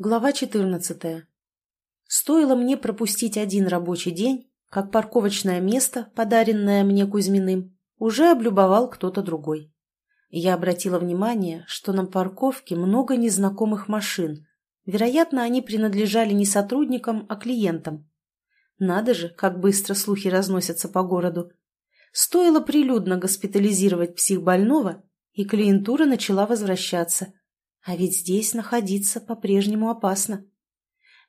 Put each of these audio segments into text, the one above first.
Глава 14. Стоило мне пропустить один рабочий день, как парковочное место, подаренное мне Кузьминым, уже облюбовал кто-то другой. Я обратила внимание, что на парковке много незнакомых машин. Вероятно, они принадлежали не сотрудникам, а клиентам. Надо же, как быстро слухи разносятся по городу. Стоило прилюдно госпитализировать психбольного, и клиентура начала возвращаться – а ведь здесь находиться по-прежнему опасно.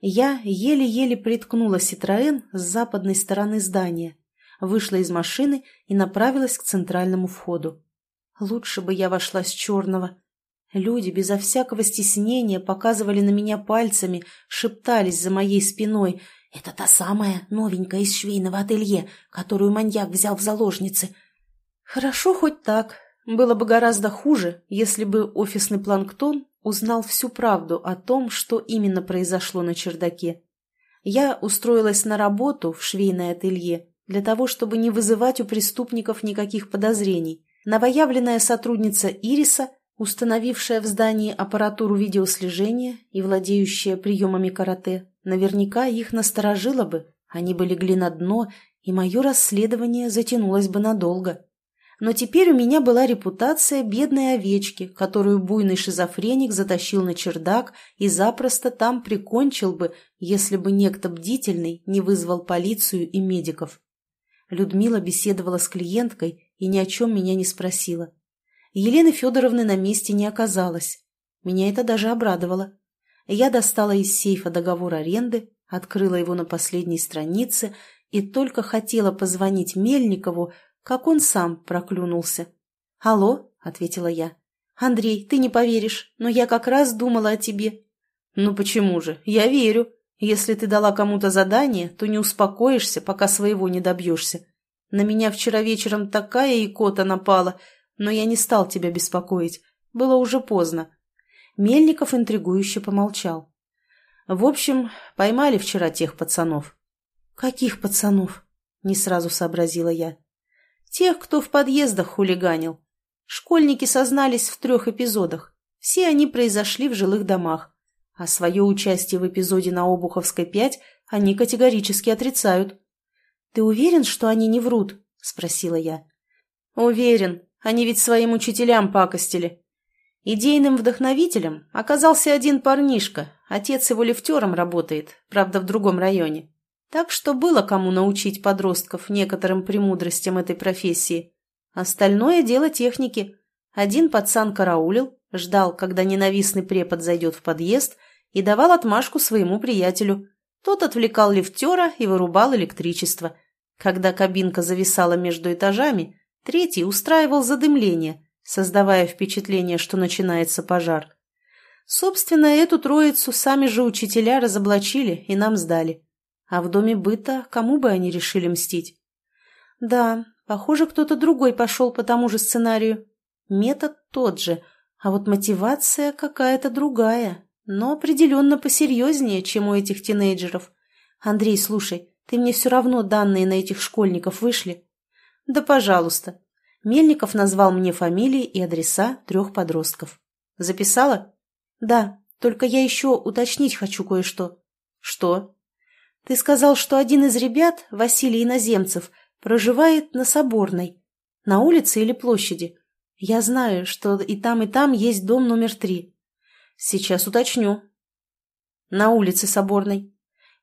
Я еле-еле приткнула Ситроэн с западной стороны здания, вышла из машины и направилась к центральному входу. Лучше бы я вошла с черного. Люди безо всякого стеснения показывали на меня пальцами, шептались за моей спиной. «Это та самая новенькая из швейного ателье, которую маньяк взял в заложницы». Хорошо хоть так, было бы гораздо хуже, если бы офисный планктон узнал всю правду о том, что именно произошло на чердаке. Я устроилась на работу в швейное ателье для того, чтобы не вызывать у преступников никаких подозрений. Новоявленная сотрудница Ириса, установившая в здании аппаратуру видеослежения и владеющая приемами карате, наверняка их насторожила бы, они бы легли на дно, и мое расследование затянулось бы надолго. Но теперь у меня была репутация бедной овечки, которую буйный шизофреник затащил на чердак и запросто там прикончил бы, если бы некто бдительный не вызвал полицию и медиков. Людмила беседовала с клиенткой и ни о чем меня не спросила. Елены Федоровны на месте не оказалось. Меня это даже обрадовало. Я достала из сейфа договор аренды, открыла его на последней странице и только хотела позвонить Мельникову, как он сам проклюнулся. «Алло», — ответила я. «Андрей, ты не поверишь, но я как раз думала о тебе». «Ну почему же? Я верю. Если ты дала кому-то задание, то не успокоишься, пока своего не добьешься. На меня вчера вечером такая икота напала, но я не стал тебя беспокоить. Было уже поздно». Мельников интригующе помолчал. «В общем, поймали вчера тех пацанов». «Каких пацанов?» — не сразу сообразила я. Тех, кто в подъездах хулиганил. Школьники сознались в трех эпизодах. Все они произошли в жилых домах. А свое участие в эпизоде на Обуховской 5 они категорически отрицают. «Ты уверен, что они не врут?» – спросила я. «Уверен. Они ведь своим учителям пакостили. Идейным вдохновителем оказался один парнишка. Отец его лифтером работает, правда, в другом районе. Так что было кому научить подростков некоторым премудростям этой профессии. Остальное дело техники. Один пацан караулил, ждал, когда ненавистный препод зайдет в подъезд, и давал отмашку своему приятелю. Тот отвлекал лифтера и вырубал электричество. Когда кабинка зависала между этажами, третий устраивал задымление, создавая впечатление, что начинается пожар. Собственно, эту троицу сами же учителя разоблачили и нам сдали. А в доме быта кому бы они решили мстить? Да, похоже, кто-то другой пошел по тому же сценарию. Метод тот же, а вот мотивация какая-то другая, но определенно посерьезнее, чем у этих тинейджеров. Андрей, слушай, ты мне все равно данные на этих школьников вышли? Да, пожалуйста. Мельников назвал мне фамилии и адреса трех подростков. Записала? Да, только я еще уточнить хочу кое-что. Что? Ты сказал, что один из ребят, Василий Иноземцев, проживает на Соборной. На улице или площади? Я знаю, что и там, и там есть дом номер три. Сейчас уточню. На улице Соборной.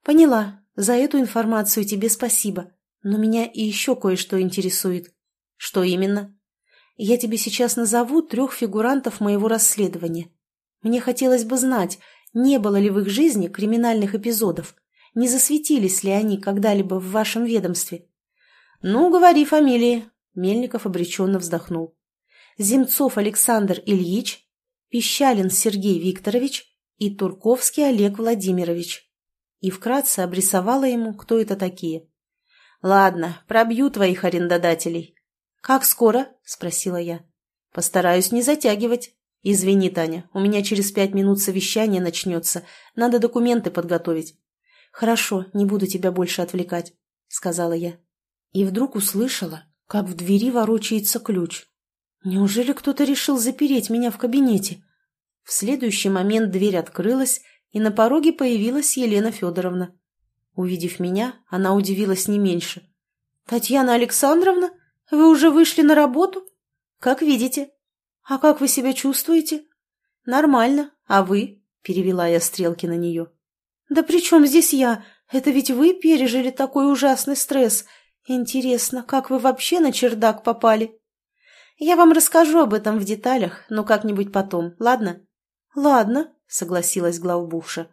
Поняла. За эту информацию тебе спасибо. Но меня и еще кое-что интересует. Что именно? Я тебе сейчас назову трех фигурантов моего расследования. Мне хотелось бы знать, не было ли в их жизни криминальных эпизодов. Не засветились ли они когда-либо в вашем ведомстве? Ну, говори фамилии. Мельников обреченно вздохнул. Земцов Александр Ильич, Пищалин Сергей Викторович и Турковский Олег Владимирович. И вкратце обрисовала ему, кто это такие. «Ладно, пробью твоих арендодателей». «Как скоро?» – спросила я. «Постараюсь не затягивать. Извини, Таня, у меня через пять минут совещание начнется. Надо документы подготовить. «Хорошо, не буду тебя больше отвлекать», — сказала я. И вдруг услышала, как в двери ворочается ключ. Неужели кто-то решил запереть меня в кабинете? В следующий момент дверь открылась, и на пороге появилась Елена Федоровна. Увидев меня, она удивилась не меньше. «Татьяна Александровна, вы уже вышли на работу?» «Как видите». «А как вы себя чувствуете?» «Нормально. А вы?» – перевела я стрелки на нее. «Да при чем здесь я? Это ведь вы пережили такой ужасный стресс. Интересно, как вы вообще на чердак попали?» «Я вам расскажу об этом в деталях, но как-нибудь потом, ладно?» «Ладно», — согласилась главбухша.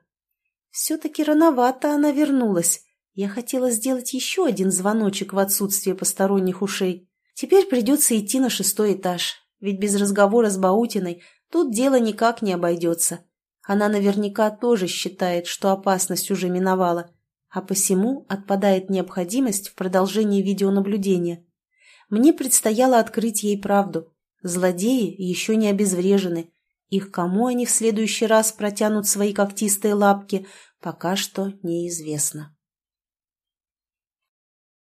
Все-таки рановато она вернулась. Я хотела сделать еще один звоночек в отсутствие посторонних ушей. Теперь придется идти на шестой этаж, ведь без разговора с Баутиной тут дело никак не обойдется. Она наверняка тоже считает, что опасность уже миновала, а посему отпадает необходимость в продолжении видеонаблюдения. Мне предстояло открыть ей правду. Злодеи еще не обезврежены, их кому они в следующий раз протянут свои когтистые лапки, пока что неизвестно.